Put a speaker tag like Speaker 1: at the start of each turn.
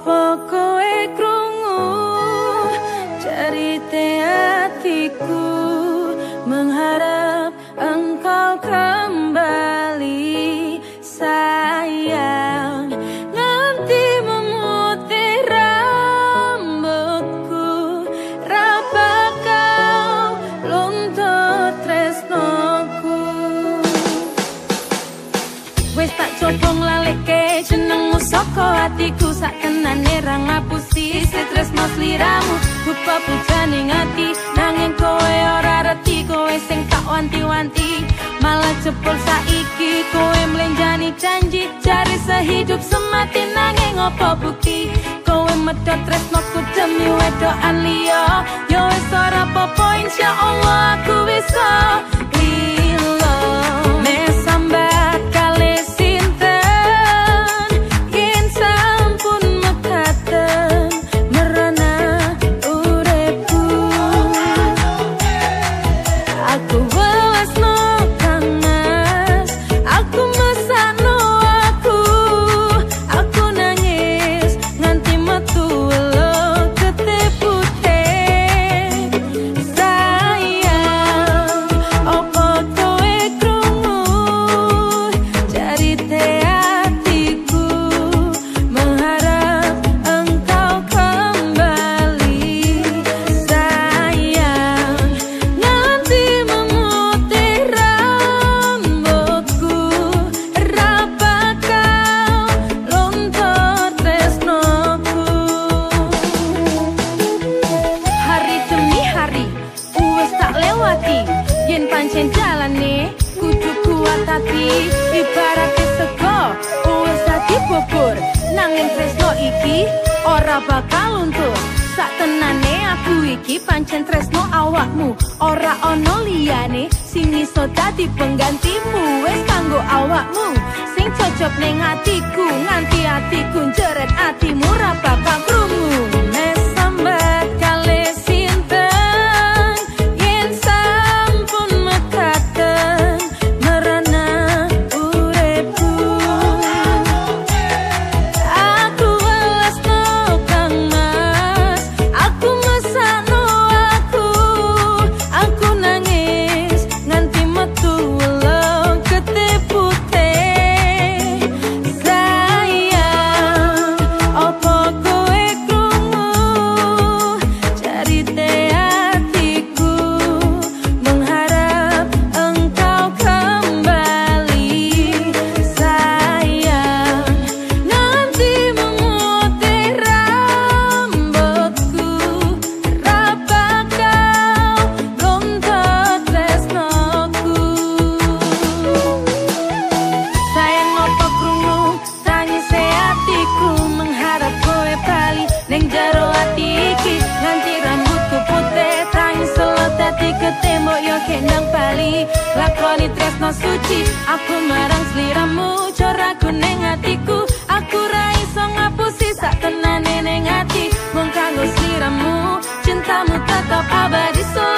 Speaker 1: Apa kowe krungu? Cerita hatiku saka hatiku sak tenane ra ngapusi. Stres mas liramu buka pujane ngati. Nanging kowe ora reti kowe sing tak wanti-wanti. Malah jebol saiki kowe mlenjani janji. Cari sehidup semati nanging apa bukti? Kowe medhot tresnoku demi wedokan liya. Yo wis ora apa-apa insyaallah yen pancen jalane kudu kuat hati. Ibarat sego wis dadi bubur. Nanging tresno iki ora bakal luntur. Sak tenane aku iki pancen tresno awakmu. Ora ono liyane sing iso dadi penggantimu. Wis kanggo awakmu sing cocok ning atiku. Nganti atiku jeret atimu ra bakal tembok yo kendang pali lakoni tresno suci aku marang sliramu cora kuning atiku aku ra iso ngapusi sak tenane ning ati. Mung kanggo sliramu cintamu tetap abadi so